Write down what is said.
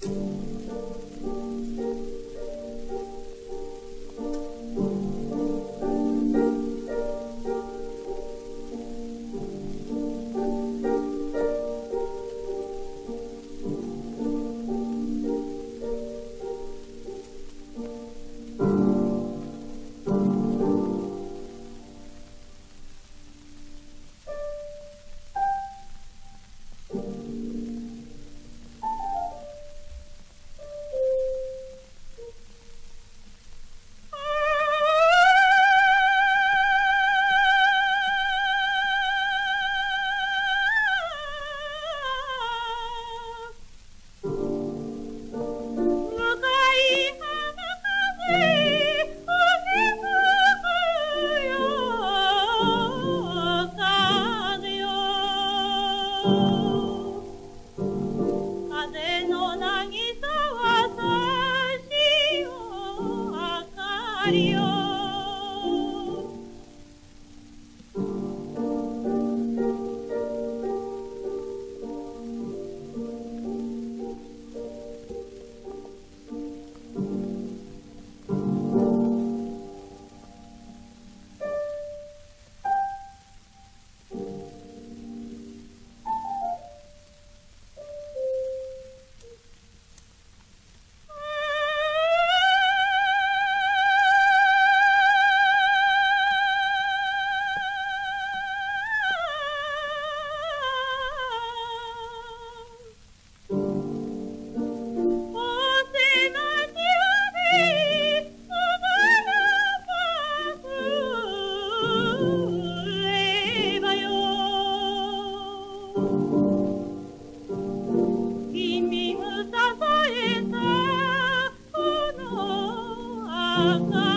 風 love.